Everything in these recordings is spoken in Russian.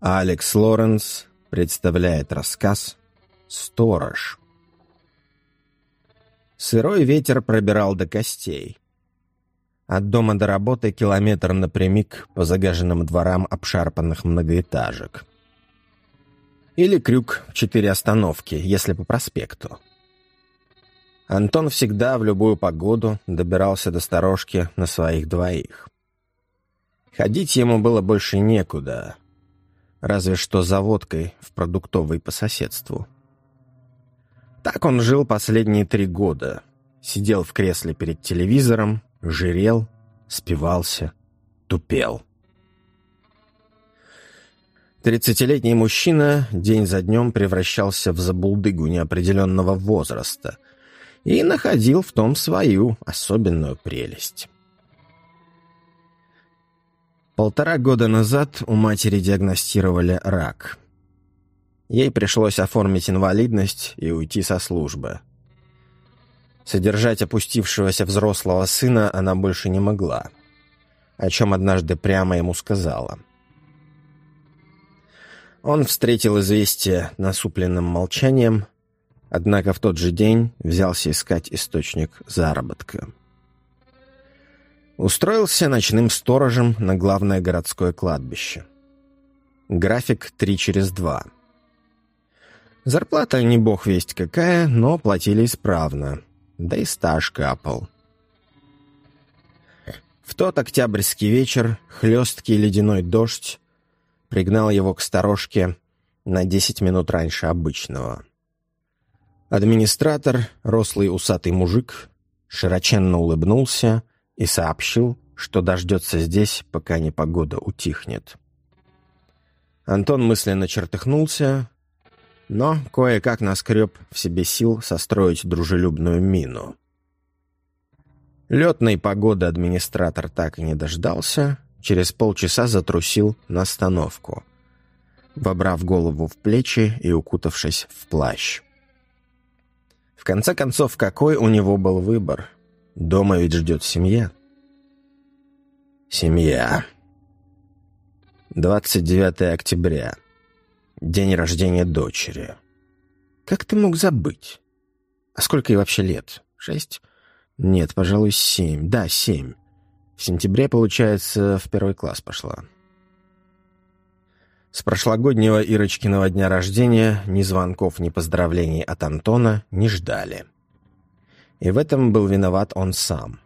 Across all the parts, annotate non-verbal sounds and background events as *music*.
Алекс Лоренс представляет рассказ «Сторож». Сырой ветер пробирал до костей. От дома до работы километр напрямик по загаженным дворам обшарпанных многоэтажек. Или крюк в четыре остановки, если по проспекту. Антон всегда в любую погоду добирался до сторожки на своих двоих. Ходить ему было больше некуда — разве что за водкой в продуктовой по соседству. Так он жил последние три года. Сидел в кресле перед телевизором, жирел, спивался, тупел. Тридцатилетний мужчина день за днем превращался в забулдыгу неопределенного возраста и находил в том свою особенную прелесть. Полтора года назад у матери диагностировали рак. Ей пришлось оформить инвалидность и уйти со службы. Содержать опустившегося взрослого сына она больше не могла, о чем однажды прямо ему сказала. Он встретил известие насупленным молчанием, однако в тот же день взялся искать источник заработка. Устроился ночным сторожем на главное городское кладбище. График три через два. Зарплата не бог весть какая, но платили исправно. Да и стаж капал. В тот октябрьский вечер хлесткий ледяной дождь пригнал его к сторожке на десять минут раньше обычного. Администратор, рослый усатый мужик, широченно улыбнулся — и сообщил, что дождется здесь, пока непогода утихнет. Антон мысленно чертыхнулся, но кое-как наскреб в себе сил состроить дружелюбную мину. Летной погоды администратор так и не дождался, через полчаса затрусил на остановку, вобрав голову в плечи и укутавшись в плащ. В конце концов, какой у него был выбор? Дома ведь ждет семья. Семья. 29 октября. День рождения дочери. Как ты мог забыть? А сколько ей вообще лет? Шесть? Нет, пожалуй, семь. Да, семь. В сентябре, получается, в первый класс пошла. С прошлогоднего Ирочкиного дня рождения ни звонков, ни поздравлений от Антона не ждали. И в этом был виноват он сам.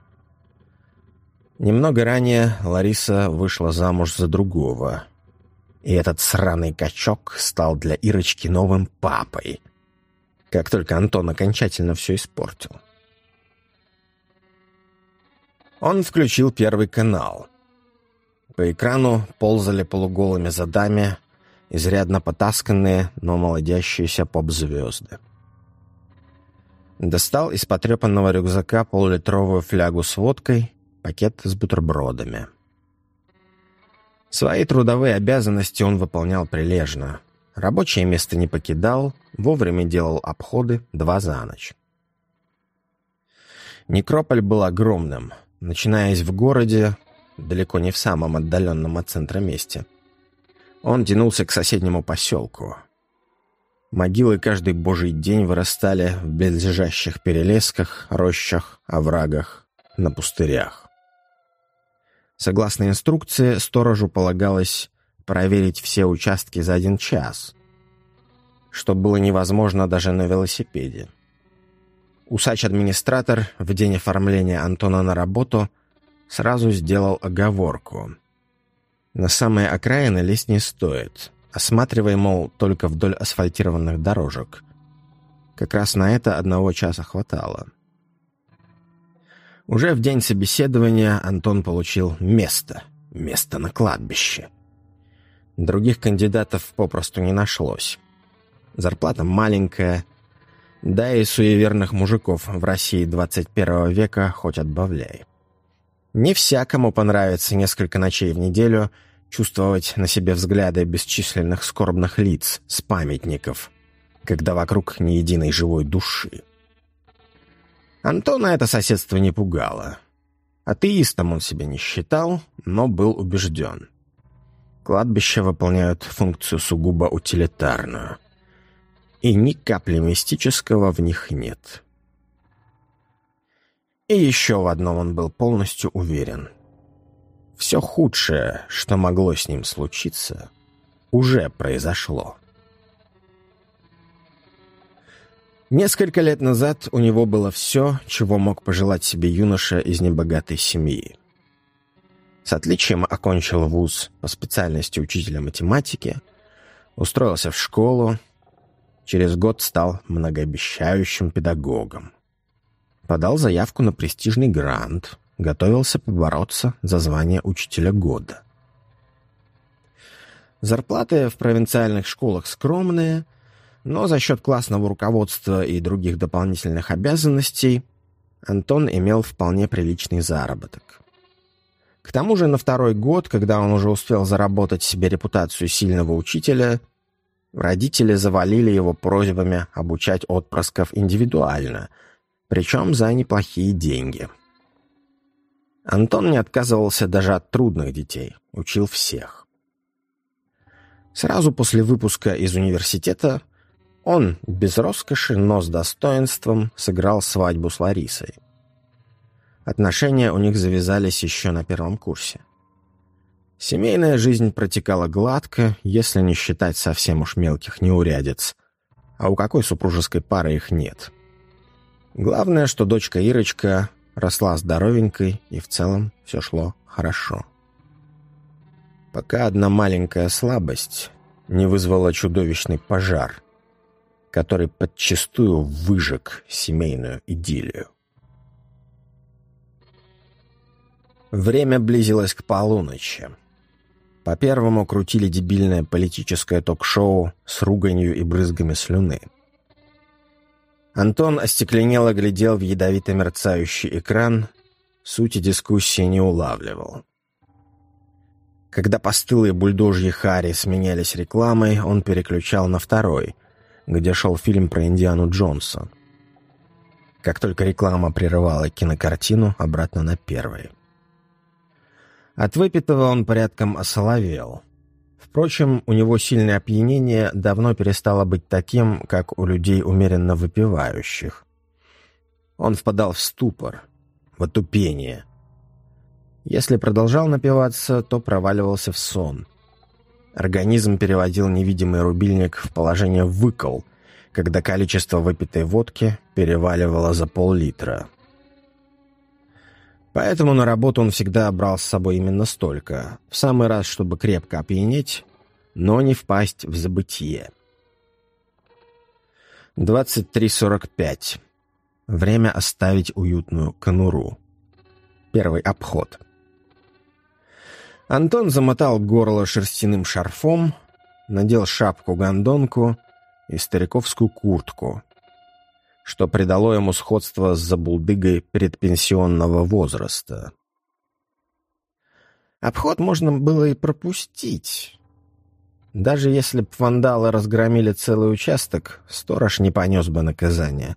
Немного ранее Лариса вышла замуж за другого. И этот сраный качок стал для Ирочки новым папой. Как только Антон окончательно все испортил. Он включил первый канал. По экрану ползали полуголыми задами изрядно потасканные, но молодящиеся поп-звезды. Достал из потрепанного рюкзака полулитровую флягу с водкой пакет с бутербродами. Свои трудовые обязанности он выполнял прилежно. Рабочее место не покидал, вовремя делал обходы два за ночь. Некрополь был огромным, начинаясь в городе, далеко не в самом отдаленном от центра месте. Он тянулся к соседнему поселку. Могилы каждый божий день вырастали в близлежащих перелесках, рощах, оврагах, на пустырях. Согласно инструкции, сторожу полагалось проверить все участки за один час, что было невозможно даже на велосипеде. Усач-администратор в день оформления Антона на работу сразу сделал оговорку. На самые окраины лезть не стоит. Осматривай, мол, только вдоль асфальтированных дорожек. Как раз на это одного часа хватало. Уже в день собеседования Антон получил место. Место на кладбище. Других кандидатов попросту не нашлось. Зарплата маленькая, да и суеверных мужиков в России 21 века хоть отбавляй. Не всякому понравится несколько ночей в неделю чувствовать на себе взгляды бесчисленных скорбных лиц с памятников, когда вокруг ни единой живой души. Антона это соседство не пугало. Атеистом он себя не считал, но был убежден. Кладбища выполняют функцию сугубо утилитарную. И ни капли мистического в них нет. И еще в одном он был полностью уверен. Все худшее, что могло с ним случиться, уже произошло. Несколько лет назад у него было все, чего мог пожелать себе юноша из небогатой семьи. С отличием окончил вуз по специальности учителя математики, устроился в школу, через год стал многообещающим педагогом. Подал заявку на престижный грант, готовился побороться за звание учителя года. Зарплаты в провинциальных школах скромные, но за счет классного руководства и других дополнительных обязанностей Антон имел вполне приличный заработок. К тому же на второй год, когда он уже успел заработать себе репутацию сильного учителя, родители завалили его просьбами обучать отпрысков индивидуально, причем за неплохие деньги. Антон не отказывался даже от трудных детей, учил всех. Сразу после выпуска из университета он, без роскоши, но с достоинством, сыграл свадьбу с Ларисой. Отношения у них завязались еще на первом курсе. Семейная жизнь протекала гладко, если не считать совсем уж мелких неурядиц. А у какой супружеской пары их нет? Главное, что дочка Ирочка росла здоровенькой, и в целом все шло хорошо. Пока одна маленькая слабость не вызвала чудовищный пожар, который подчистую выжег семейную идиллию. Время близилось к полуночи. По первому крутили дебильное политическое ток-шоу с руганью и брызгами слюны. Антон остекленело глядел в ядовито мерцающий экран, сути дискуссии не улавливал. Когда постылые бульдожьи Хари сменялись рекламой, он переключал на второй, где шел фильм про Индиану Джонса. Как только реклама прерывала кинокартину, обратно на первый. От выпитого он порядком осоловел. Впрочем, у него сильное опьянение давно перестало быть таким, как у людей умеренно выпивающих. Он впадал в ступор, в отупение. Если продолжал напиваться, то проваливался в сон. Организм переводил невидимый рубильник в положение «выкол», когда количество выпитой водки переваливало за пол-литра. Поэтому на работу он всегда брал с собой именно столько, в самый раз, чтобы крепко опьянеть, но не впасть в забытие. 23.45. Время оставить уютную конуру. Первый обход. Антон замотал горло шерстяным шарфом, надел шапку-гондонку и стариковскую куртку, что придало ему сходство с забулдыгой предпенсионного возраста. Обход можно было и пропустить. Даже если б вандалы разгромили целый участок, сторож не понес бы наказание.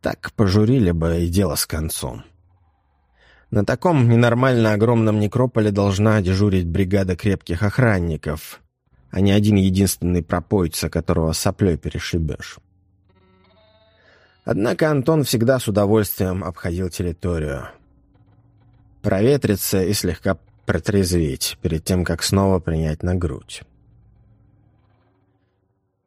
Так пожурили бы и дело с концом. На таком ненормально огромном некрополе должна дежурить бригада крепких охранников, а не один единственный пропойца, которого соплей перешибешь. Однако Антон всегда с удовольствием обходил территорию. Проветриться и слегка протрезветь перед тем, как снова принять на грудь.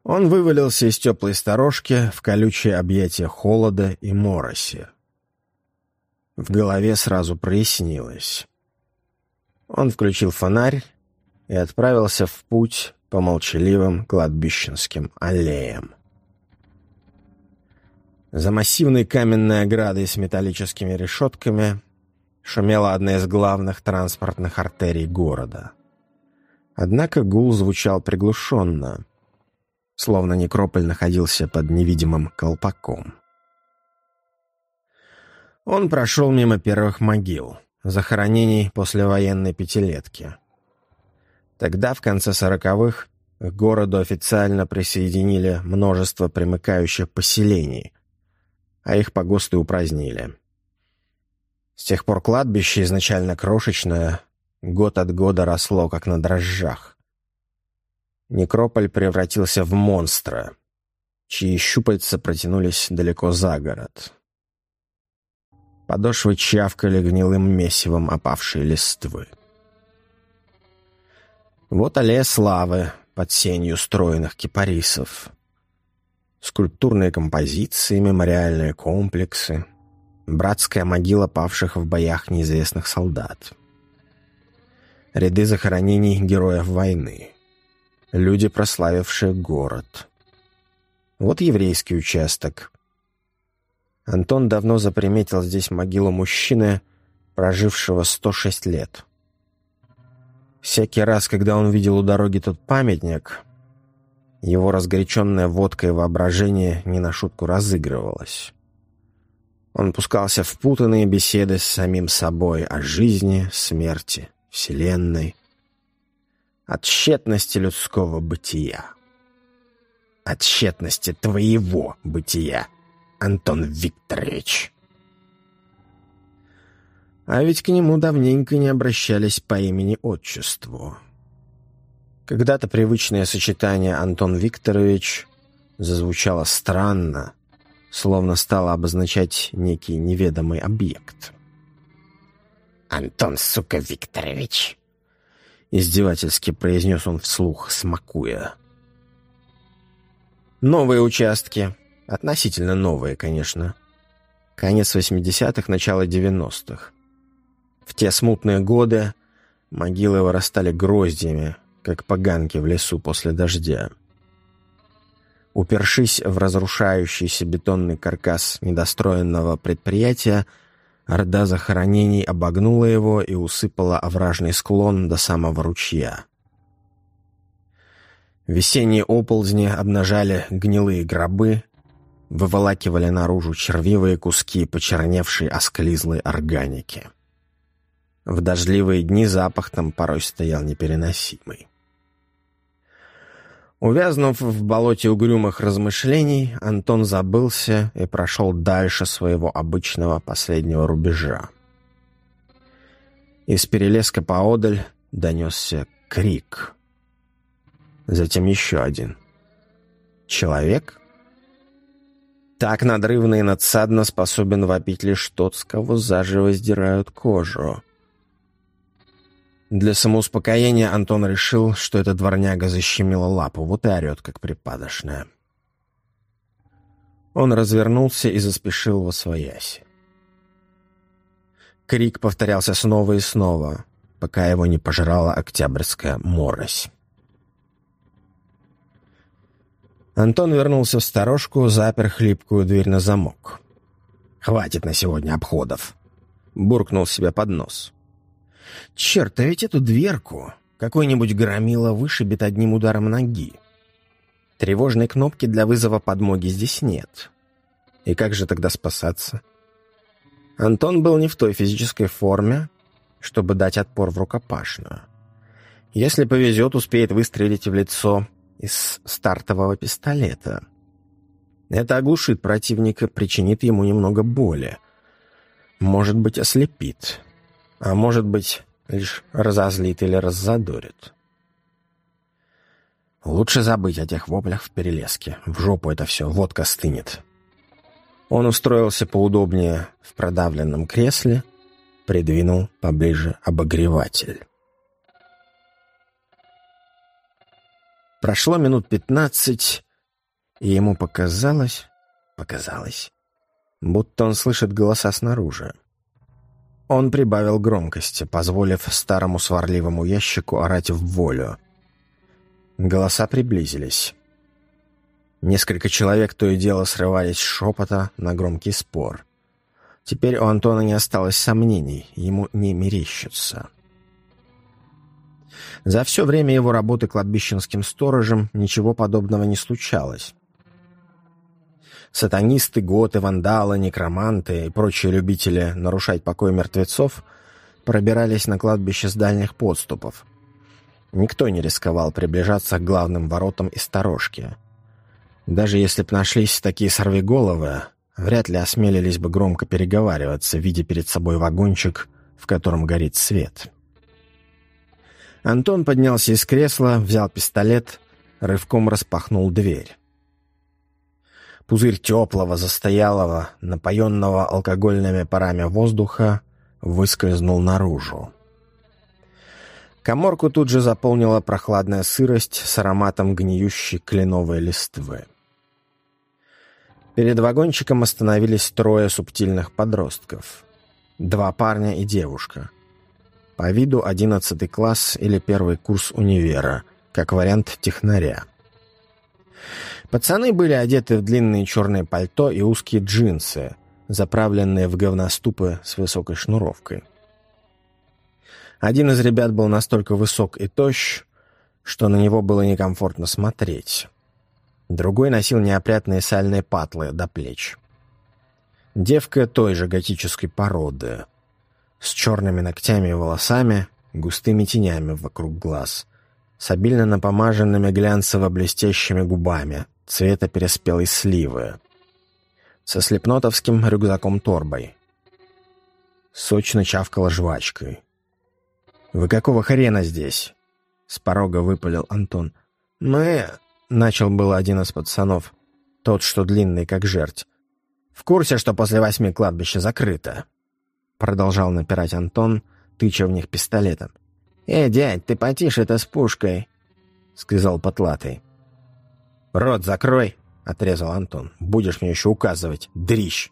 Он вывалился из теплой сторожки в колючее объятие холода и мороси. В голове сразу прояснилось. Он включил фонарь и отправился в путь по молчаливым кладбищенским аллеям. За массивной каменной оградой с металлическими решетками шумела одна из главных транспортных артерий города. Однако гул звучал приглушенно, словно некрополь находился под невидимым колпаком. Он прошел мимо первых могил, захоронений послевоенной пятилетки. Тогда, в конце сороковых, к городу официально присоединили множество примыкающих поселений, а их погосты упразднили. С тех пор кладбище, изначально крошечное, год от года росло, как на дрожжах. Некрополь превратился в монстра, чьи щупальца протянулись далеко за город. Подошвы чавкали гнилым месивом опавшие листвы. Вот аллея славы под сенью стройных кипарисов. Скульптурные композиции, мемориальные комплексы, братская могила павших в боях неизвестных солдат. Ряды захоронений героев войны. Люди, прославившие город. Вот еврейский участок. Антон давно заприметил здесь могилу мужчины, прожившего 106 лет. Всякий раз, когда он видел у дороги тот памятник, его разгоряченная водка и воображение не на шутку разыгрывалось. Он пускался в путанные беседы с самим собой о жизни, смерти, вселенной, о тщетности людского бытия. О твоего бытия, Антон Викторович. А ведь к нему давненько не обращались по имени-отчеству. Когда-то привычное сочетание «Антон Викторович» зазвучало странно, словно стало обозначать некий неведомый объект. «Антон, сука, Викторович!» Издевательски произнес он вслух, смакуя. Новые участки. Относительно новые, конечно. Конец 80-х, начало 90-х. В те смутные годы могилы вырастали гроздьями, как поганки в лесу после дождя. Упершись в разрушающийся бетонный каркас недостроенного предприятия, орда захоронений обогнула его и усыпала овражный склон до самого ручья. Весенние оползни обнажали гнилые гробы, выволакивали наружу червивые куски почерневшей осклизлой органики. В дождливые дни запах там порой стоял непереносимый. Увязнув в болоте угрюмых размышлений, Антон забылся и прошел дальше своего обычного последнего рубежа. Из перелеска поодаль донесся крик. Затем еще один. «Человек?» Так надрывно и надсадно способен вопить лишь тот, с кого заживо сдирают кожу. Для самоуспокоения Антон решил, что эта дворняга защемила лапу, вот и орет, как припадочная. Он развернулся и заспешил во свояси. Крик повторялся снова и снова, пока его не пожрала октябрьская морось. Антон вернулся в сторожку, запер хлипкую дверь на замок. «Хватит на сегодня обходов!» — буркнул себе под нос. Черт, а ведь эту дверку какой-нибудь громила вышибет одним ударом ноги. Тревожной кнопки для вызова подмоги здесь нет. И как же тогда спасаться? Антон был не в той физической форме, чтобы дать отпор в рукопашную. Если повезет, успеет выстрелить в лицо из стартового пистолета. Это оглушит противника, причинит ему немного боли. Может быть, ослепит. А может быть, лишь разозлит или раззадорит. Лучше забыть о тех воплях в перелеске. В жопу это все, водка стынет. Он устроился поудобнее в продавленном кресле, придвинул поближе обогреватель. Прошло минут пятнадцать, и ему показалось, показалось, будто он слышит голоса снаружи. Он прибавил громкости, позволив старому сварливому ящику орать в волю. Голоса приблизились. Несколько человек то и дело срывались с шепота на громкий спор. Теперь у Антона не осталось сомнений, ему не мерещится. За все время его работы кладбищенским сторожем ничего подобного не случалось. Сатанисты, готы, вандалы, некроманты и прочие любители нарушать покой мертвецов пробирались на кладбище с дальних подступов. Никто не рисковал приближаться к главным воротам и сторожке. Даже если б нашлись такие сорвиголовы, вряд ли осмелились бы громко переговариваться, видя перед собой вагончик, в котором горит свет. Антон поднялся из кресла, взял пистолет рывком распахнул дверь. Пузырь теплого, застоялого, напоенного алкогольными парами воздуха выскользнул наружу. Коморку тут же заполнила прохладная сырость с ароматом гниющей кленовой листвы. Перед вагончиком остановились трое субтильных подростков. Два парня и девушка. По виду одиннадцатый класс или первый курс универа, как вариант технаря. Пацаны были одеты в длинные черные пальто и узкие джинсы, заправленные в говноступы с высокой шнуровкой. Один из ребят был настолько высок и тощ, что на него было некомфортно смотреть. Другой носил неопрятные сальные патлы до плеч. Девка той же готической породы, с черными ногтями и волосами, густыми тенями вокруг глаз, с обильно напомаженными глянцево-блестящими губами, цвета переспелой сливы, со слепнотовским рюкзаком-торбой. Сочно чавкала жвачкой. «Вы какого хрена здесь?» — с порога выпалил Антон. «Мы...» — начал был один из пацанов. Тот, что длинный, как жерть. «В курсе, что после восьми кладбище закрыто?» Продолжал напирать Антон, тыча в них пистолетом. «Эй, дядь, ты потише это с пушкой!» — сказал потлатый. «Рот закрой!» — отрезал Антон. «Будешь мне еще указывать, дрищ!»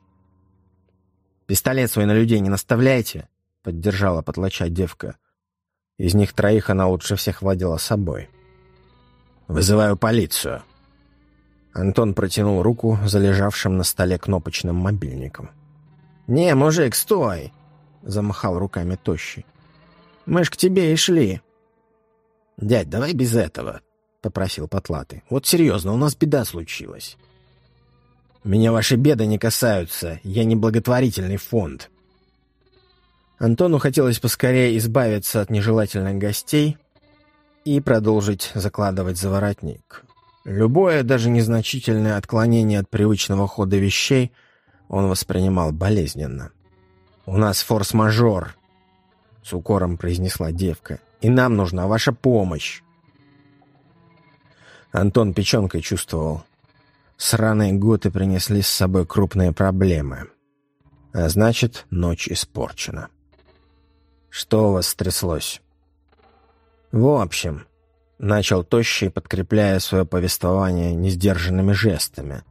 «Пистолет свой на людей не наставляйте!» — поддержала потлача девка. Из них троих она лучше всех владела собой. «Вызываю полицию!» Антон протянул руку за лежавшим на столе кнопочным мобильником. «Не, мужик, стой!» — замахал руками тощий. «Мы ж к тебе и шли!» «Дядь, давай без этого!» — попросил Потлатый. «Вот серьезно, у нас беда случилась!» «Меня ваши беды не касаются, я не благотворительный фонд!» Антону хотелось поскорее избавиться от нежелательных гостей и продолжить закладывать заворотник. Любое, даже незначительное отклонение от привычного хода вещей он воспринимал болезненно. «У нас форс-мажор», — с укором произнесла девка, — «и нам нужна ваша помощь». Антон печенкой чувствовал. Сраные готы принесли с собой крупные проблемы. А значит, ночь испорчена. Что у вас стряслось?» «В общем», — начал Тощий, подкрепляя свое повествование несдержанными жестами.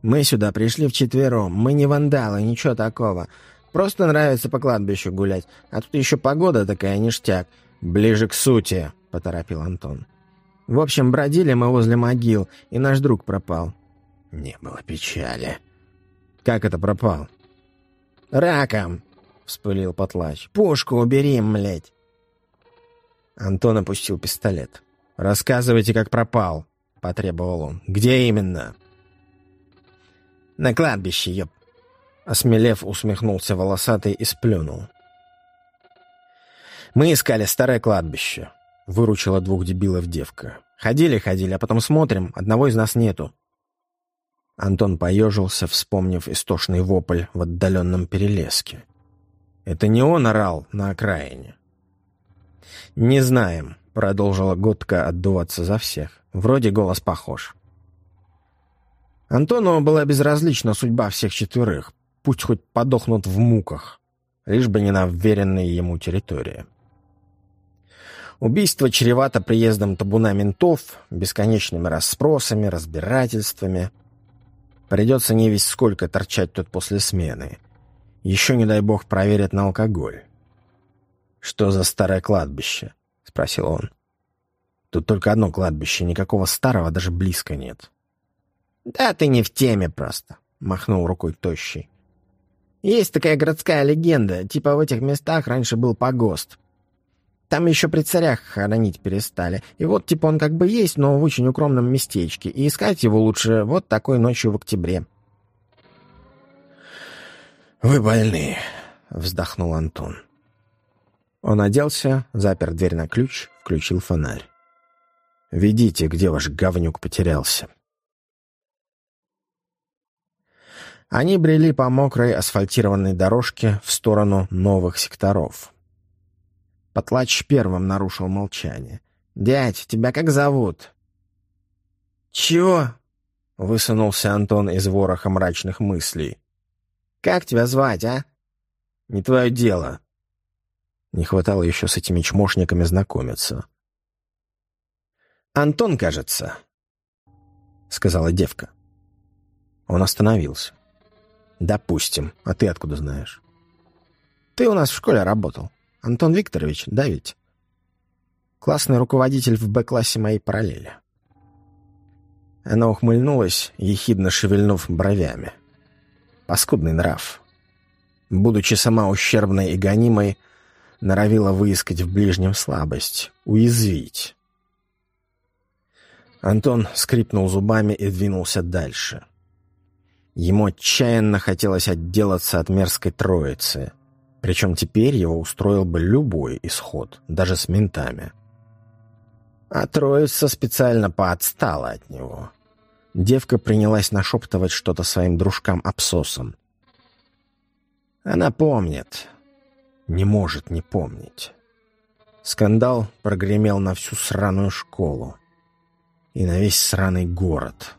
«Мы сюда пришли вчетвером. Мы не вандалы, ничего такого. Просто нравится по кладбищу гулять. А тут еще погода такая ништяк. Ближе к сути», — поторопил Антон. «В общем, бродили мы возле могил, и наш друг пропал». «Не было печали». «Как это пропал?» «Раком», — вспылил Потлач. «Пушку убери, млядь!» Антон опустил пистолет. «Рассказывайте, как пропал», — потребовал он. «Где именно?» «На кладбище, ёп!» Осмелев, усмехнулся волосатый и сплюнул. «Мы искали старое кладбище», — выручила двух дебилов девка. «Ходили-ходили, а потом смотрим, одного из нас нету». Антон поежился, вспомнив истошный вопль в отдаленном перелеске. Это не он орал на окраине. «Не знаем», — продолжила Готка отдуваться за всех. «Вроде голос похож». Антону была безразлична судьба всех четверых. Пусть хоть подохнут в муках, лишь бы не на вверенной ему территории. Убийство чревато приездом табуна ментов, бесконечными расспросами, разбирательствами. Придется не весь сколько торчать тут после смены — еще, не дай бог, проверят на алкоголь. «Что за старое кладбище?» — спросил он. «Тут только одно кладбище, никакого старого даже близко нет». «Да ты не в теме просто», — махнул рукой тощий. «Есть такая городская легенда, типа в этих местах раньше был погост. Там еще при царях хоронить перестали. И вот, типа, он как бы есть, но в очень укромном местечке. И искать его лучше вот такой ночью в октябре. «Вы больны», — вздохнул Антон. Он оделся, запер дверь на ключ, включил фонарь. «Ведите, где ваш говнюк потерялся». Они брели по мокрой асфальтированной дорожке в сторону новых секторов. Потлач первым нарушил молчание. «Дядь, тебя как зовут?» «Чего?» — высунулся Антон из вороха мрачных мыслей. «Как тебя звать, а?» «Не твое дело». Не хватало еще с этими чмошниками знакомиться. «Антон, кажется», — сказала девка. Он остановился. «Допустим. А ты откуда знаешь?» «Ты у нас в школе работал. Антон Викторович, да ведь?» «Классный руководитель в Б-классе моей параллели». Она ухмыльнулась, ехидно шевельнув бровями. Паскудный нрав. Будучи сама ущербной и гонимой, норовила выискать в ближнем слабость, уязвить. Антон скрипнул зубами и двинулся дальше. Ему отчаянно хотелось отделаться от мерзкой троицы. Причем теперь его устроил бы любой исход, даже с ментами. А троица специально поотстала от него. Девка принялась нашептывать что-то своим дружкам-абсосам. Она помнит. Не может не помнить. Скандал прогремел на всю сраную школу и на весь сраный город.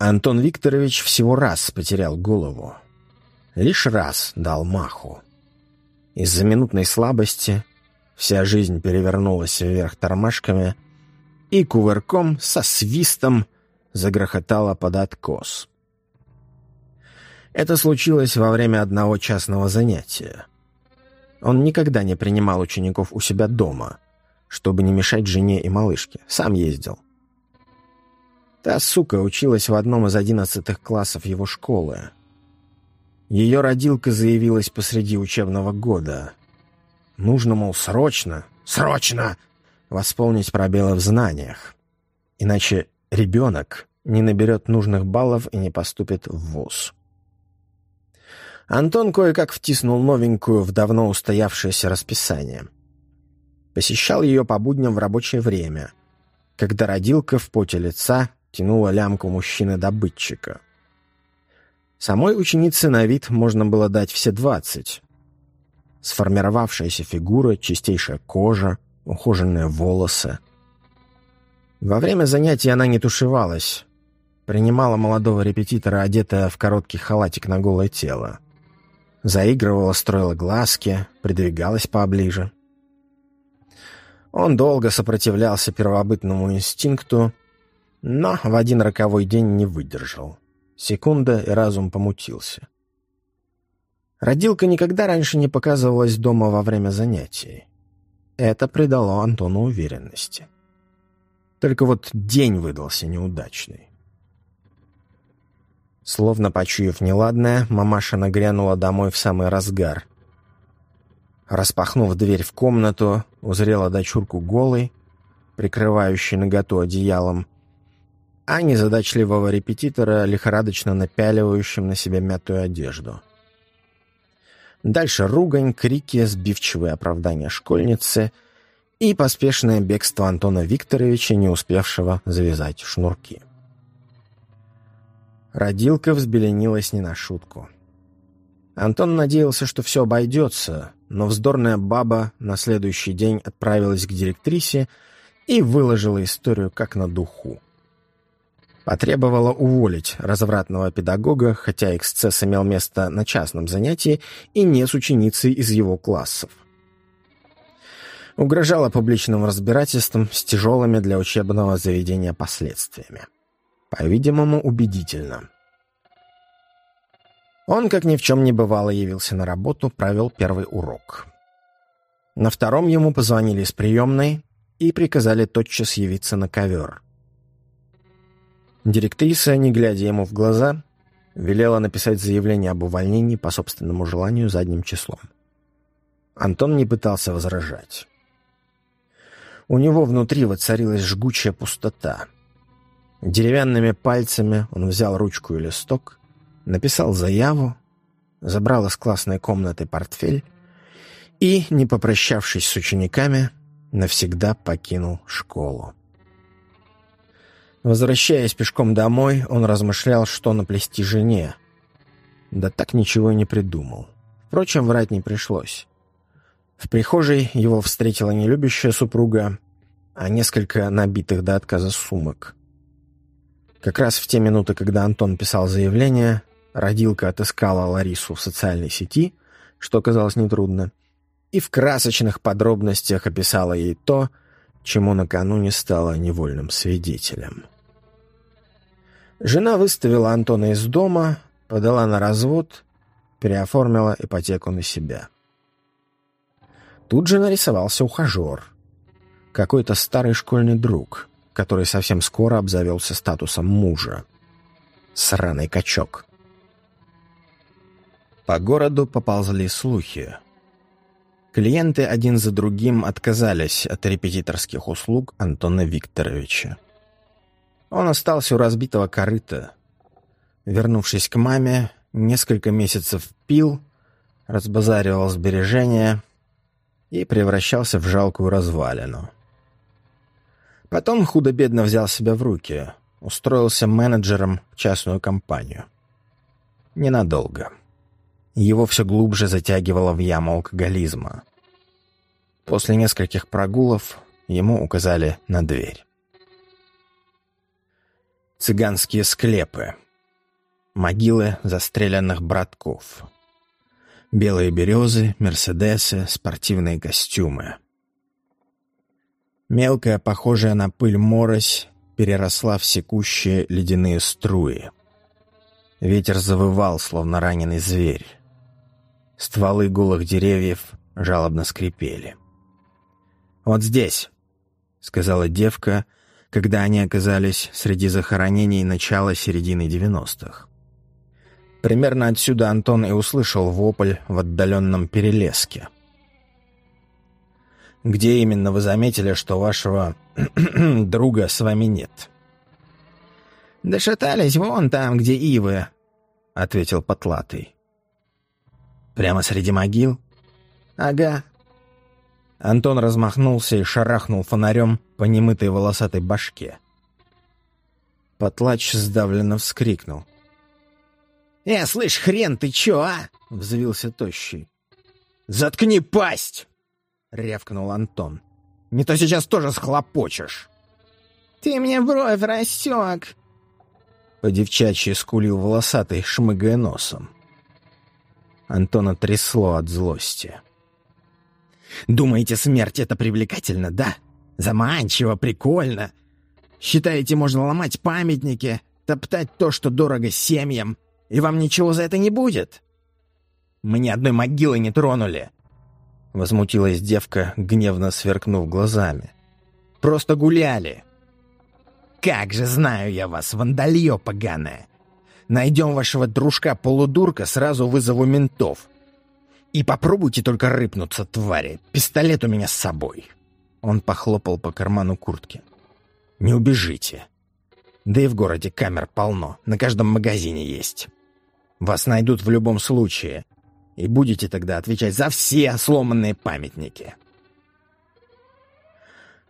Антон Викторович всего раз потерял голову. Лишь раз дал маху. Из-за минутной слабости вся жизнь перевернулась вверх тормашками и кувырком со свистом загрохотала под откос. Это случилось во время одного частного занятия. Он никогда не принимал учеников у себя дома — чтобы не мешать жене и малышке. Сам ездил. Та сука училась в одном из одиннадцатых классов его школы. Ее родилка заявилась посреди учебного года. Нужно, мол, срочно, срочно восполнить пробелы в знаниях. Иначе ребенок не наберет нужных баллов и не поступит в ВУЗ. Антон кое-как втиснул новенькую в давно устоявшееся расписание — Посещал ее по будням в рабочее время, когда родилка в поте лица тянула лямку мужчины-добытчика. Самой ученице на вид можно было дать все двадцать. Сформировавшаяся фигура, чистейшая кожа, ухоженные волосы. Во время занятий она не тушевалась, принимала молодого репетитора, одетая в короткий халатик на голое тело. Заигрывала, строила глазки, придвигалась поближе. Он долго сопротивлялся первобытному инстинкту, но в один роковой день не выдержал. Секунда, и разум помутился. Родилка никогда раньше не показывалась дома во время занятий. Это придало Антону уверенности. Только вот день выдался неудачный. Словно почуяв неладное, мамаша нагрянула домой в самый разгар. Распахнув дверь в комнату, узрела дочурку голой, прикрывающей наготу одеялом, а незадачливого репетитора, лихорадочно напяливающим на себя мятую одежду. Дальше ругань, крики, сбивчивые оправдания школьницы и поспешное бегство Антона Викторовича, не успевшего завязать шнурки. Родилка взбеленилась не на шутку. Антон надеялся, что все обойдется, но вздорная баба на следующий день отправилась к директрисе и выложила историю как на духу. Потребовала уволить развратного педагога, хотя эксцесс имел место на частном занятии и не с ученицей из его классов. Угрожала публичным разбирательством с тяжелыми для учебного заведения последствиями. По-видимому, убедительно. Он, как ни в чем не бывало, явился на работу, провел первый урок. На втором ему позвонили с приемной и приказали тотчас явиться на ковер. Директриса, не глядя ему в глаза, велела написать заявление об увольнении по собственному желанию задним числом. Антон не пытался возражать. У него внутри воцарилась жгучая пустота. Деревянными пальцами он взял ручку и листок написал заяву, забрал из классной комнаты портфель и, не попрощавшись с учениками, навсегда покинул школу. Возвращаясь пешком домой, он размышлял, что наплести жене. Да так ничего и не придумал. Впрочем, врать не пришлось. В прихожей его встретила нелюбящая супруга а несколько набитых до отказа сумок. Как раз в те минуты, когда Антон писал заявление, родилка отыскала Ларису в социальной сети, что оказалось нетрудно, и в красочных подробностях описала ей то, чему накануне стала невольным свидетелем. Жена выставила Антона из дома, подала на развод, переоформила ипотеку на себя. Тут же нарисовался ухажер. Какой-то старый школьный друг, который совсем скоро обзавелся статусом мужа. Сраный качок. По городу поползли слухи. Клиенты один за другим отказались от репетиторских услуг Антона Викторовича. Он остался у разбитого корыта. Вернувшись к маме, несколько месяцев пил, разбазаривал сбережения и превращался в жалкую развалину. Потом худо-бедно взял себя в руки, устроился менеджером в частную компанию. Ненадолго. Его все глубже затягивало в яму алкоголизма. После нескольких прогулов ему указали на дверь. Цыганские склепы. Могилы застреленных братков. Белые березы, мерседесы, спортивные костюмы. Мелкая, похожая на пыль морось, переросла в секущие ледяные струи. Ветер завывал, словно раненый зверь. Стволы голых деревьев жалобно скрипели. «Вот здесь», — сказала девка, — когда они оказались среди захоронений начала-середины девяностых. Примерно отсюда Антон и услышал вопль в отдаленном перелеске. «Где именно вы заметили, что вашего *clears throat* друга с вами нет?» «Да шатались вон там, где ивы», — ответил Потлатый. «Прямо среди могил?» «Ага, Антон размахнулся и шарахнул фонарем по немытой волосатой башке. Потлач сдавленно вскрикнул. «Э, слышь, хрен ты чё, а?» — взвился тощий. «Заткни пасть!» — рявкнул Антон. «Не то сейчас тоже схлопочешь!» «Ты мне бровь рассек!» По-девчачьи скулил волосатый, шмыгая носом. Антона трясло от злости. Думаете, смерть — это привлекательно, да? Заманчиво, прикольно. Считаете, можно ломать памятники, топтать то, что дорого семьям, и вам ничего за это не будет? Мы ни одной могилы не тронули. Возмутилась девка, гневно сверкнув глазами. Просто гуляли. Как же знаю я вас, вандалье поганое. Найдем вашего дружка-полудурка, сразу вызову ментов. «И попробуйте только рыпнуться, твари. Пистолет у меня с собой». Он похлопал по карману куртки. «Не убежите. Да и в городе камер полно, на каждом магазине есть. Вас найдут в любом случае, и будете тогда отвечать за все сломанные памятники».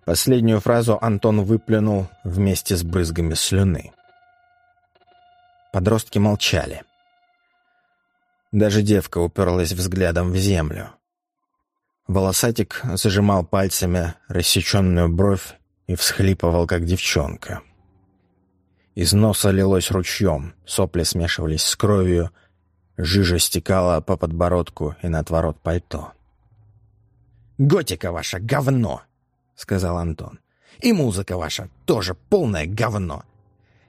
Последнюю фразу Антон выплюнул вместе с брызгами слюны. Подростки молчали. Даже девка уперлась взглядом в землю. Волосатик зажимал пальцами рассеченную бровь и всхлипывал, как девчонка. Из носа лилось ручьем, сопли смешивались с кровью, жижа стекала по подбородку и на отворот пальто. «Готика ваша — говно!» — сказал Антон. «И музыка ваша тоже полное говно!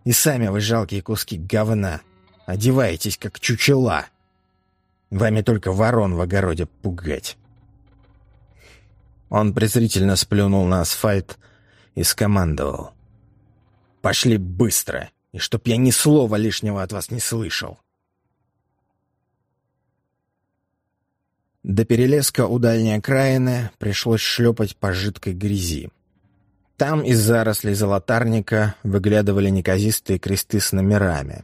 И сами вы жалкие куски говна, одеваетесь как чучела!» Вами только ворон в огороде пугать. Он презрительно сплюнул на асфальт и скомандовал. «Пошли быстро, и чтоб я ни слова лишнего от вас не слышал!» До перелеска у дальней окраины пришлось шлепать по жидкой грязи. Там из зарослей золотарника выглядывали неказистые кресты с номерами.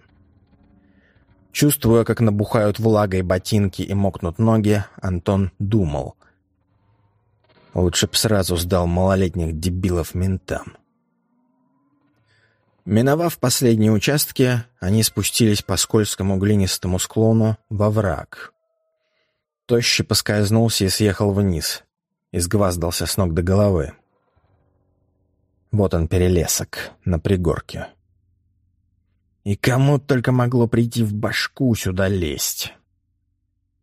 Чувствуя, как набухают влагой ботинки и мокнут ноги, Антон думал. Лучше б сразу сдал малолетних дебилов ментам. Миновав последние участки, они спустились по скользкому глинистому склону во враг. Тощий поскользнулся и съехал вниз. Изгваздался с ног до головы. Вот он, перелесок, на пригорке. И кому только могло прийти в башку сюда лезть?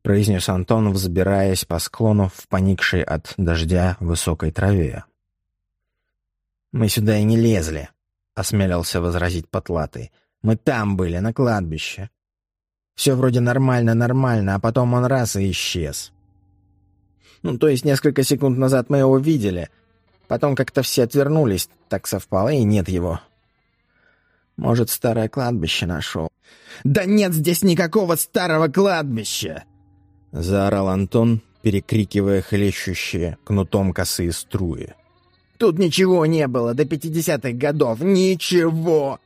произнес Антон, взбираясь по склону в поникшей от дождя высокой траве. «Мы сюда и не лезли», — осмелился возразить Потлатый. «Мы там были, на кладбище. Все вроде нормально-нормально, а потом он раз и исчез. Ну, то есть несколько секунд назад мы его видели, потом как-то все отвернулись, так совпало, и нет его. Может, старое кладбище нашел?» «Да нет здесь никакого старого кладбища!» — заорал Антон, перекрикивая хлещущие кнутом косые струи. «Тут ничего не было до пятидесятых годов! Ничего!»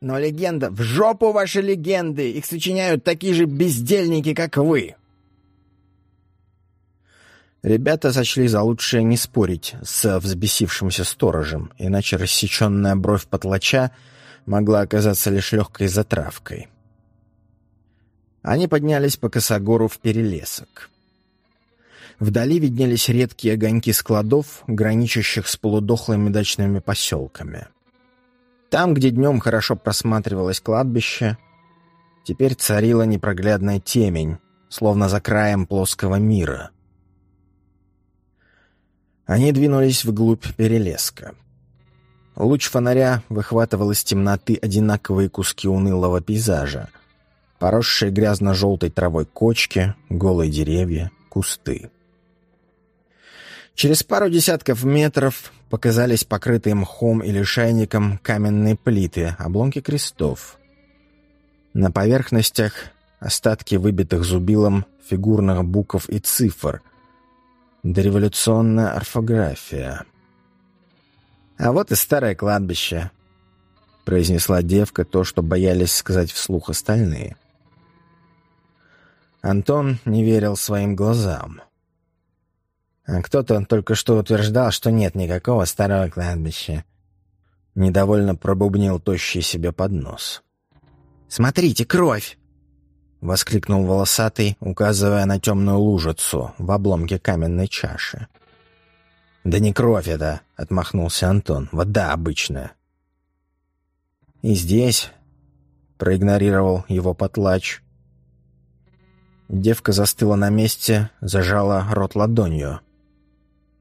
«Но легенда... В жопу ваши легенды! Их сочиняют такие же бездельники, как вы!» Ребята сочли за лучшее не спорить с взбесившимся сторожем, иначе рассеченная бровь потлача могла оказаться лишь легкой затравкой. Они поднялись по косогору в перелесок. Вдали виднелись редкие огоньки складов, граничащих с полудохлыми дачными поселками. Там, где днем хорошо просматривалось кладбище, теперь царила непроглядная темень, словно за краем плоского мира. Они двинулись вглубь перелеска. Луч фонаря выхватывал из темноты одинаковые куски унылого пейзажа — поросшие грязно-желтой травой кочки, голые деревья, кусты. Через пару десятков метров показались покрытые мхом или шайником каменные плиты, обломки крестов. На поверхностях остатки выбитых зубилом фигурных букв и цифр. Дореволюционная орфография. «А вот и старое кладбище», — произнесла девка то, что боялись сказать вслух остальные. Антон не верил своим глазам. А кто-то только что утверждал, что нет никакого старого кладбища. Недовольно пробубнил тощий себе под нос. «Смотрите, кровь!» — воскликнул волосатый, указывая на темную лужицу в обломке каменной чаши. «Да не кровь это!» — отмахнулся Антон. «Вода обычная». «И здесь...» — проигнорировал его потлач. Девка застыла на месте, зажала рот ладонью.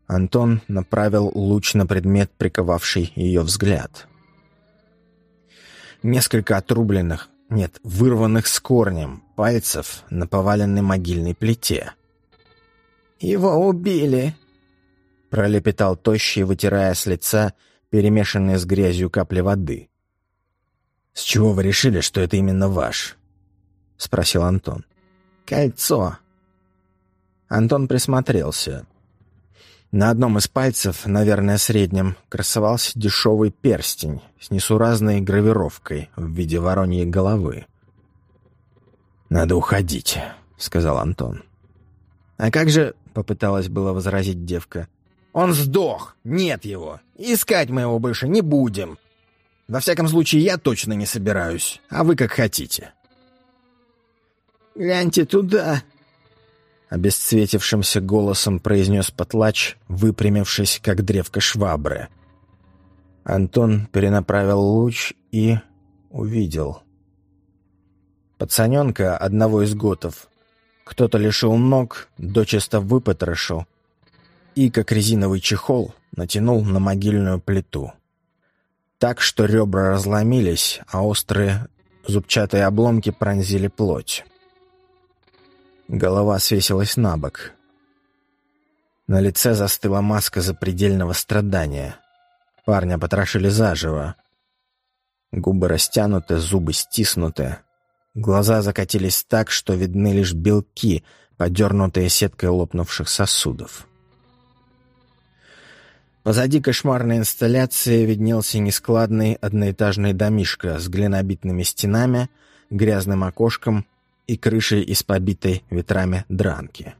Антон направил луч на предмет, приковавший ее взгляд. Несколько отрубленных, нет, вырванных с корнем, пальцев на поваленной могильной плите. «Его убили!» — пролепетал тощий, вытирая с лица перемешанные с грязью капли воды. «С чего вы решили, что это именно ваш?» — спросил Антон. Кольцо. Антон присмотрелся. На одном из пальцев, наверное, среднем, красовался дешевый перстень с несуразной гравировкой в виде вороньей головы. «Надо уходить», — сказал Антон. «А как же...» — попыталась было возразить девка. «Он сдох! Нет его! Искать мы его больше не будем! Во всяком случае, я точно не собираюсь, а вы как хотите». «Гляньте туда!» Обесцветившимся голосом произнес потлач, выпрямившись, как древко швабры. Антон перенаправил луч и увидел. Пацаненка, одного из готов, кто-то лишил ног, дочисто выпотрошил и, как резиновый чехол, натянул на могильную плиту. Так, что ребра разломились, а острые зубчатые обломки пронзили плоть. Голова свесилась на бок. На лице застыла маска запредельного страдания. Парня потрошили заживо. Губы растянуты, зубы стиснуты. Глаза закатились так, что видны лишь белки, подернутые сеткой лопнувших сосудов. Позади кошмарной инсталляции виднелся нескладный одноэтажный домишко с глинобитными стенами, грязным окошком и крышей из побитой ветрами дранки.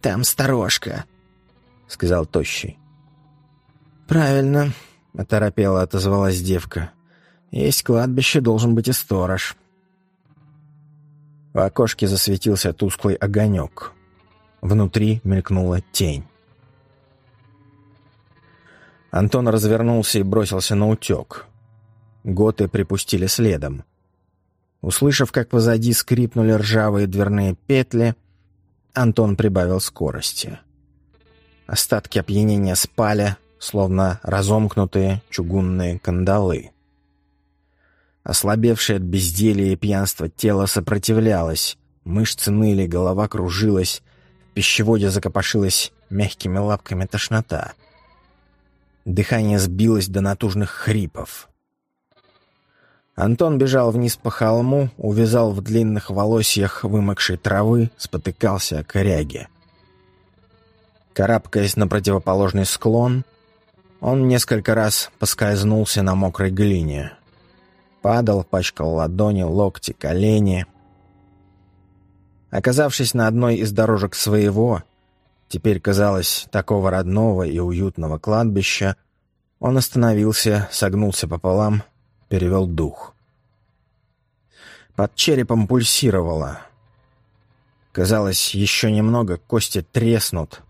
«Там сторожка», — сказал Тощий. «Правильно», — оторопела отозвалась девка. «Есть кладбище, должен быть и сторож». В окошке засветился тусклый огонек. Внутри мелькнула тень. Антон развернулся и бросился на утек. Готы припустили следом. Услышав, как позади скрипнули ржавые дверные петли, Антон прибавил скорости. Остатки опьянения спали, словно разомкнутые чугунные кандалы. Ослабевшее от безделья и пьянства тело сопротивлялось, мышцы ныли, голова кружилась, в пищеводе закопошилась мягкими лапками тошнота. Дыхание сбилось до натужных хрипов. Антон бежал вниз по холму, увязал в длинных волосьях вымокшей травы, спотыкался о коряге. Карабкаясь на противоположный склон, он несколько раз поскользнулся на мокрой глине. Падал, пачкал ладони, локти, колени. Оказавшись на одной из дорожек своего, теперь казалось такого родного и уютного кладбища, он остановился, согнулся пополам, перевел дух. Под черепом пульсировало. Казалось, еще немного кости треснут,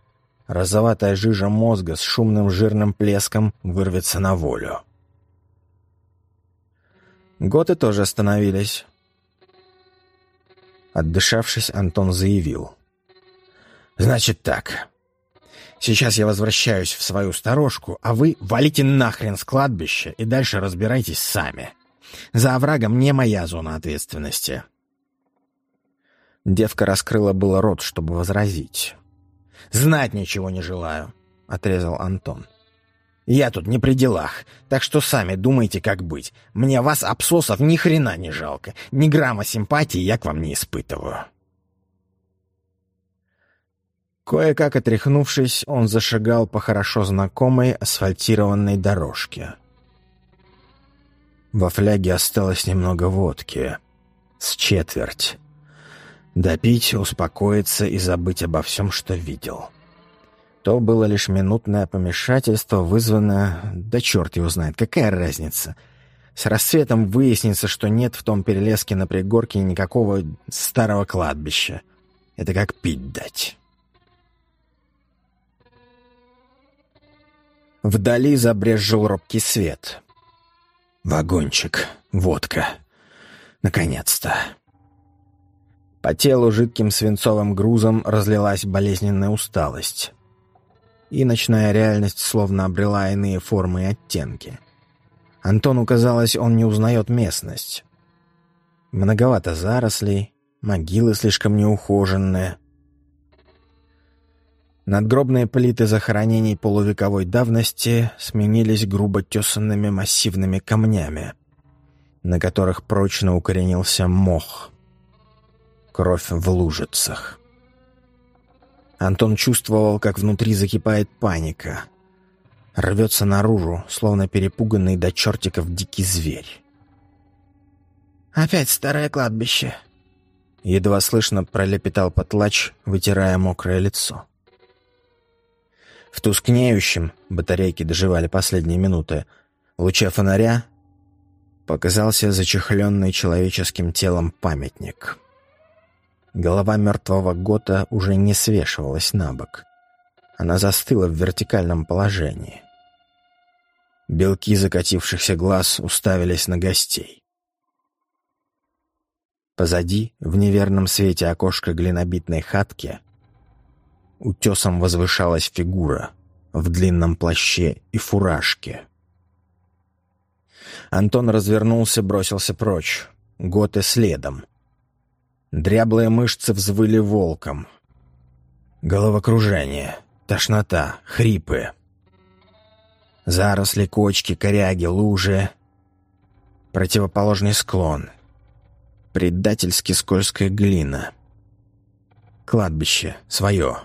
розоватая жижа мозга с шумным жирным плеском вырвется на волю. Готы тоже остановились. Отдышавшись, Антон заявил. «Значит так. Сейчас я возвращаюсь в свою сторожку, а вы валите нахрен с кладбища и дальше разбирайтесь сами. За оврагом не моя зона ответственности». Девка раскрыла было рот, чтобы возразить. «Знать ничего не желаю», — отрезал Антон. «Я тут не при делах, так что сами думайте, как быть. Мне вас, обсосов, ни хрена не жалко. Ни грамма симпатии я к вам не испытываю». Кое-как отряхнувшись, он зашагал по хорошо знакомой асфальтированной дорожке. Во фляге осталось немного водки. С четверть. Допить, успокоиться и забыть обо всем, что видел. То было лишь минутное помешательство, вызванное... Да черт его знает, какая разница. С рассветом выяснится, что нет в том перелеске на пригорке никакого старого кладбища. Это как пить дать. Вдали забрезжил робкий свет. Вагончик, водка. Наконец-то. По телу жидким свинцовым грузом разлилась болезненная усталость. И ночная реальность словно обрела иные формы и оттенки. Антону казалось, он не узнает местность. Многовато зарослей, могилы слишком неухоженные. Надгробные плиты захоронений полувековой давности сменились грубо тесанными массивными камнями, на которых прочно укоренился мох кровь в лужицах. Антон чувствовал, как внутри закипает паника. Рвется наружу, словно перепуганный до чертиков дикий зверь. «Опять старое кладбище!» Едва слышно пролепетал потлач, вытирая мокрое лицо. В тускнеющем, батарейки доживали последние минуты, луче фонаря показался зачехленный человеческим телом памятник. Голова мертвого Гота уже не свешивалась на бок. Она застыла в вертикальном положении. Белки закатившихся глаз уставились на гостей. Позади, в неверном свете окошка глинобитной хатки, утесом возвышалась фигура в длинном плаще и фуражке. Антон развернулся, бросился прочь. Готы следом. Дряблые мышцы взвыли волком. Головокружение, тошнота, хрипы. Заросли, кочки, коряги, лужи. Противоположный склон. Предательски скользкая глина. Кладбище. Свое.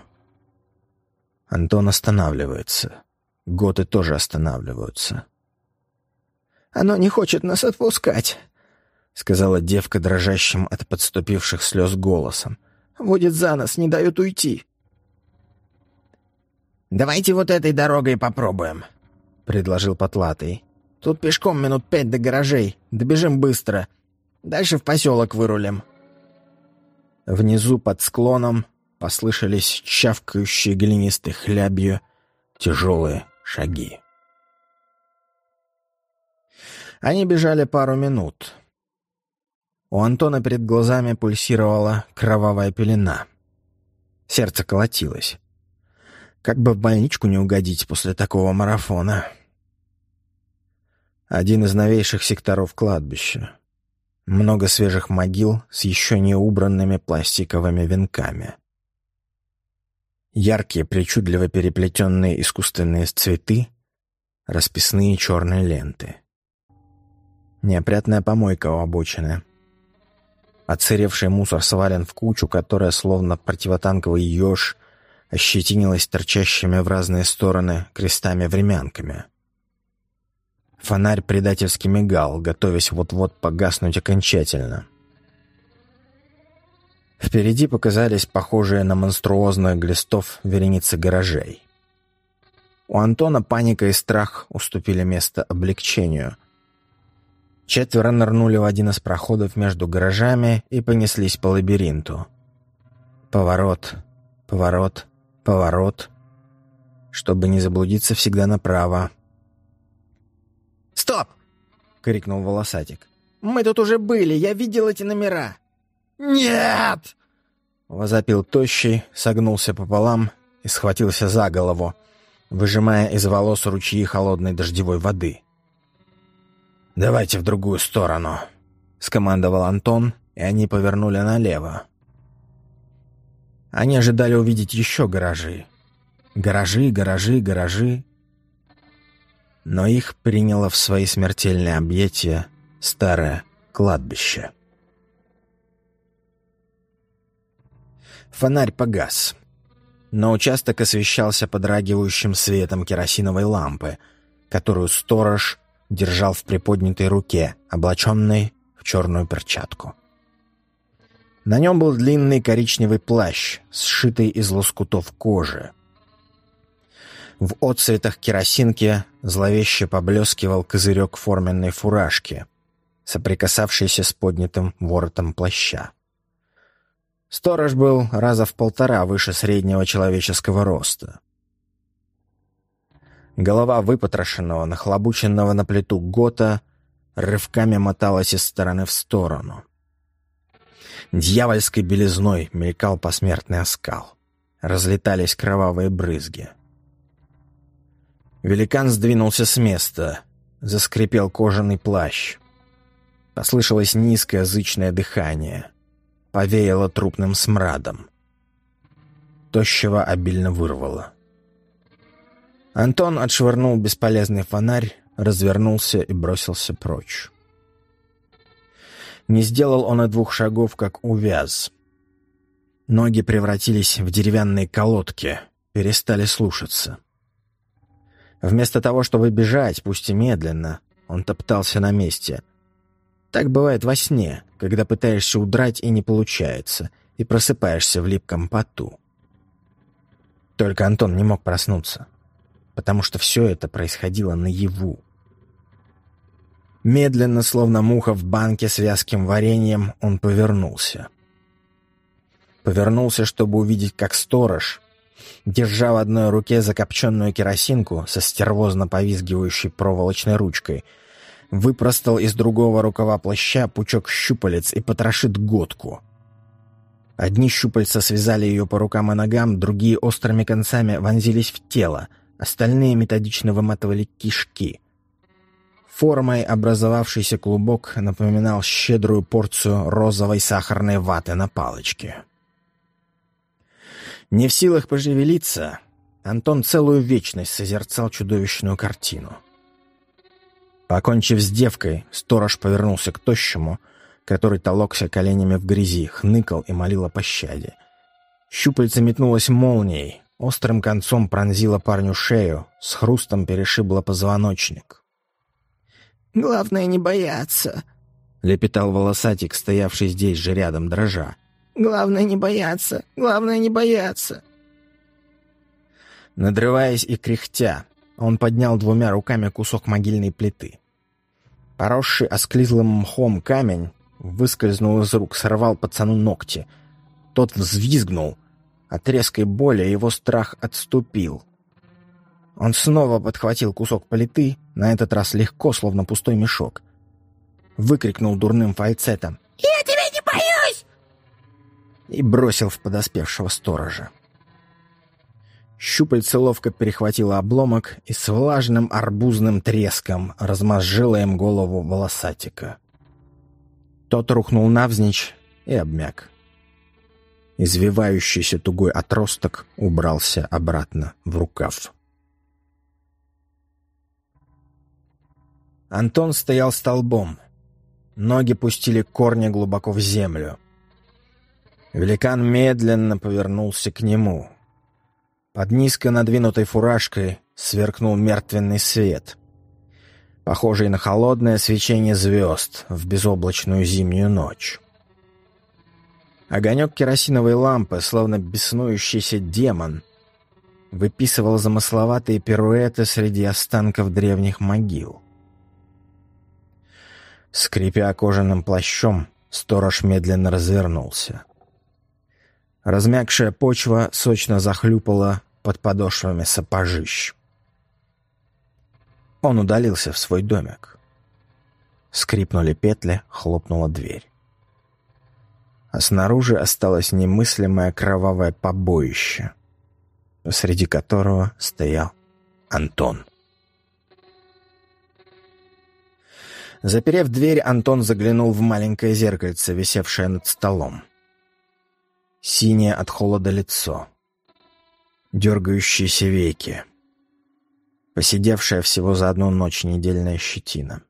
Антон останавливается. Готы тоже останавливаются. «Оно не хочет нас отпускать», сказала девка дрожащим от подступивших слез голосом. «Водит за нас, не дает уйти». «Давайте вот этой дорогой попробуем», — предложил Потлатый. «Тут пешком минут пять до гаражей. Добежим быстро. Дальше в поселок вырулим». Внизу под склоном послышались чавкающие глинистой хлябью тяжелые шаги. Они бежали пару минут. У Антона перед глазами пульсировала кровавая пелена. Сердце колотилось. Как бы в больничку не угодить после такого марафона. Один из новейших секторов кладбища. Много свежих могил с еще не убранными пластиковыми венками. Яркие, причудливо переплетенные искусственные цветы, расписные черные ленты. Неопрятная помойка у обочины. Отсыревший мусор свален в кучу, которая, словно противотанковый еж, ощетинилась торчащими в разные стороны крестами-времянками. Фонарь предательски мигал, готовясь вот-вот погаснуть окончательно. Впереди показались похожие на монструозных глистов вереницы гаражей. У Антона паника и страх уступили место облегчению — Четверо нырнули в один из проходов между гаражами и понеслись по лабиринту. Поворот, поворот, поворот. Чтобы не заблудиться, всегда направо. «Стоп!» — крикнул волосатик. «Мы тут уже были, я видел эти номера!» «Нет!» — возопил тощий, согнулся пополам и схватился за голову, выжимая из волос ручьи холодной дождевой воды. «Давайте в другую сторону», — скомандовал Антон, и они повернули налево. Они ожидали увидеть еще гаражи. Гаражи, гаражи, гаражи. Но их приняло в свои смертельные объятия старое кладбище. Фонарь погас. Но участок освещался подрагивающим светом керосиновой лампы, которую сторож держал в приподнятой руке, облаченной в черную перчатку. На нем был длинный коричневый плащ, сшитый из лоскутов кожи. В отцветах керосинки зловеще поблескивал козырек форменной фуражки, соприкасавшийся с поднятым воротом плаща. Сторож был раза в полтора выше среднего человеческого роста. Голова выпотрошенного, нахлобученного на плиту гота рывками моталась из стороны в сторону. Дьявольской белизной мелькал посмертный оскал. Разлетались кровавые брызги. Великан сдвинулся с места. Заскрипел кожаный плащ. Послышалось низкое зычное дыхание. Повеяло трупным смрадом. Тощего обильно вырвало. Антон отшвырнул бесполезный фонарь, развернулся и бросился прочь. Не сделал он и двух шагов, как увяз. Ноги превратились в деревянные колодки, перестали слушаться. Вместо того, чтобы бежать, пусть и медленно, он топтался на месте. Так бывает во сне, когда пытаешься удрать и не получается, и просыпаешься в липком поту. Только Антон не мог проснуться потому что все это происходило наяву. Медленно, словно муха в банке с вязким вареньем, он повернулся. Повернулся, чтобы увидеть, как сторож, держа в одной руке закопченную керосинку со стервозно повизгивающей проволочной ручкой, выпростал из другого рукава плаща пучок щупалец и потрошит годку. Одни щупальца связали ее по рукам и ногам, другие острыми концами вонзились в тело — Остальные методично выматывали кишки. Формой образовавшийся клубок напоминал щедрую порцию розовой сахарной ваты на палочке. Не в силах пожевелиться, Антон целую вечность созерцал чудовищную картину. Покончив с девкой, сторож повернулся к тощему, который толокся коленями в грязи, хныкал и молил о пощаде. Щупальце метнулось молнией, Острым концом пронзила парню шею, с хрустом перешибла позвоночник. «Главное не бояться», — лепетал волосатик, стоявший здесь же рядом, дрожа. «Главное не бояться, главное не бояться». Надрываясь и кряхтя, он поднял двумя руками кусок могильной плиты. Поросший осклизлым мхом камень выскользнул из рук, сорвал пацану ногти. Тот взвизгнул — от резкой боли его страх отступил. Он снова подхватил кусок плиты, на этот раз легко, словно пустой мешок. выкрикнул дурным фальцетом. «Я тебя не боюсь!» И бросил в подоспевшего сторожа. Щупальце ловко перехватило обломок и с влажным арбузным треском размозжило им голову волосатика. Тот рухнул навзничь и обмяк. Извивающийся тугой отросток убрался обратно в рукав. Антон стоял столбом. Ноги пустили корни глубоко в землю. Великан медленно повернулся к нему. Под низко надвинутой фуражкой сверкнул мертвенный свет, похожий на холодное свечение звезд в безоблачную зимнюю ночь. Огонек керосиновой лампы, словно беснующийся демон, выписывал замысловатые пируэты среди останков древних могил. Скрипя кожаным плащом, сторож медленно развернулся. Размягшая почва сочно захлюпала под подошвами сапожищ. Он удалился в свой домик. Скрипнули петли, хлопнула дверь. А снаружи осталось немыслимое кровавое побоище, посреди которого стоял Антон. Заперев дверь, Антон заглянул в маленькое зеркальце, висевшее над столом. Синее от холода лицо. Дергающиеся веки. Посидевшая всего за одну ночь недельная щетина.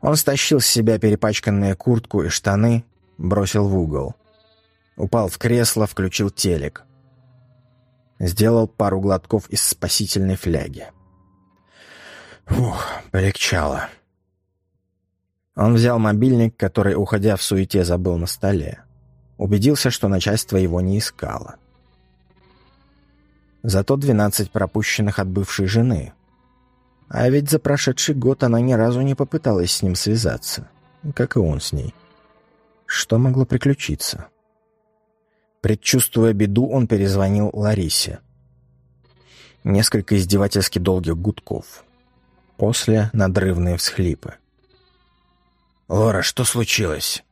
Он стащил с себя перепачканные куртку и штаны, бросил в угол. Упал в кресло, включил телек. Сделал пару глотков из спасительной фляги. Фух, полегчало. Он взял мобильник, который, уходя в суете, забыл на столе. Убедился, что начальство его не искало. Зато двенадцать пропущенных от бывшей жены. А ведь за прошедший год она ни разу не попыталась с ним связаться, как и он с ней. Что могло приключиться? Предчувствуя беду, он перезвонил Ларисе. Несколько издевательски долгих гудков. После надрывные всхлипы. «Лора, что случилось?»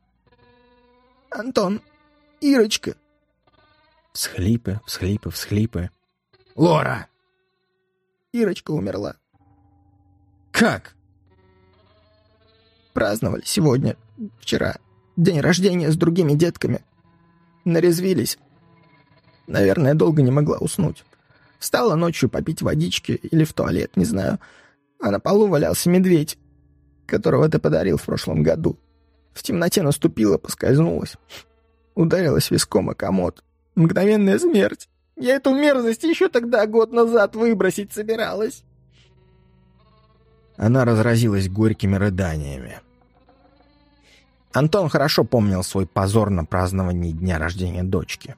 «Антон, Ирочка». Всхлипы, всхлипы, всхлипы. «Лора!» Ирочка умерла. «Как?» Праздновали сегодня, вчера. День рождения с другими детками. Нарезвились. Наверное, долго не могла уснуть. Встала ночью попить водички или в туалет, не знаю а на полу валялся медведь, которого ты подарил в прошлом году. В темноте наступила, поскользнулась. Ударилась виском о комод. Мгновенная смерть. Я эту мерзость еще тогда, год назад, выбросить собиралась. Она разразилась горькими рыданиями. Антон хорошо помнил свой позор на праздновании дня рождения дочки.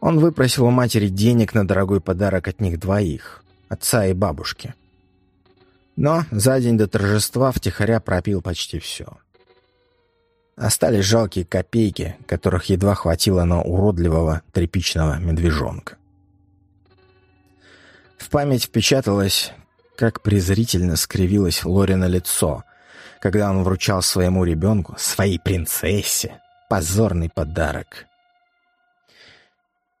Он выпросил у матери денег на дорогой подарок от них двоих, отца и бабушки. Но за день до торжества втихаря пропил почти все. Остались жалкие копейки, которых едва хватило на уродливого тряпичного медвежонка. В память впечаталось, как презрительно скривилось Лорина лицо, когда он вручал своему ребенку, своей принцессе, позорный подарок.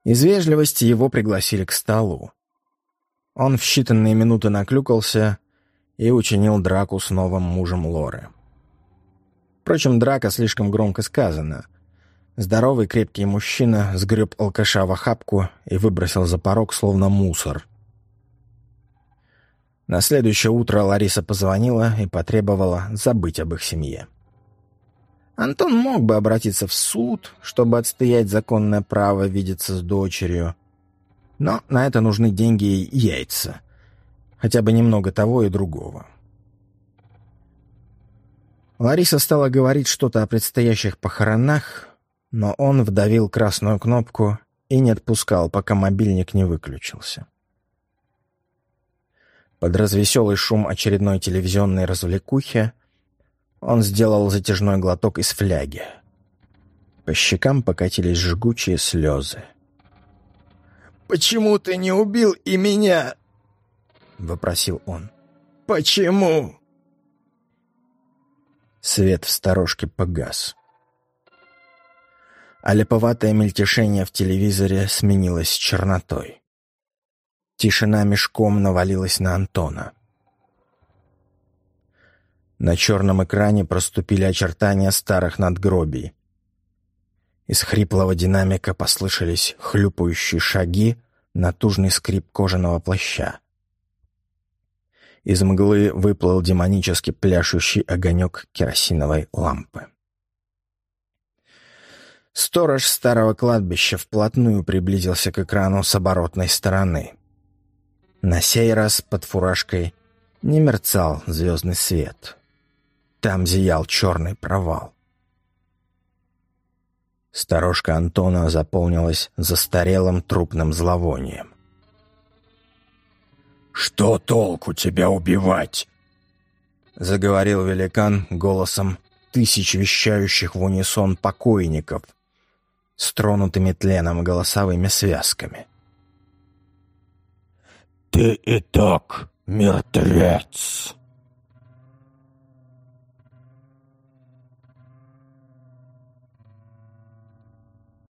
Из вежливости его пригласили к столу. Он в считанные минуты наклюкался и учинил драку с новым мужем Лоры. Впрочем, драка слишком громко сказана. Здоровый крепкий мужчина сгреб алкаша в охапку и выбросил за порог, словно мусор. На следующее утро Лариса позвонила и потребовала забыть об их семье. Антон мог бы обратиться в суд, чтобы отстоять законное право видеться с дочерью, но на это нужны деньги и яйца — хотя бы немного того и другого. Лариса стала говорить что-то о предстоящих похоронах, но он вдавил красную кнопку и не отпускал, пока мобильник не выключился. Под развеселый шум очередной телевизионной развлекухи он сделал затяжной глоток из фляги. По щекам покатились жгучие слезы. «Почему ты не убил и меня?» — вопросил он. «Почему?» Свет в сторожке погас. А липоватое мельтешение в телевизоре сменилось чернотой. Тишина мешком навалилась на Антона. На черном экране проступили очертания старых надгробий. Из хриплого динамика послышались хлюпающие шаги, натужный скрип кожаного плаща. Из мглы выплыл демонически пляшущий огонек керосиновой лампы. Сторож старого кладбища вплотную приблизился к экрану с оборотной стороны. На сей раз под фуражкой не мерцал звездный свет. Там зиял черный провал. Сторожка Антона заполнилась застарелым трупным зловонием. «Что толку тебя убивать?» Заговорил великан голосом тысяч вещающих в унисон покойников с тронутыми тленом голосовыми связками. «Ты и так мертвец!»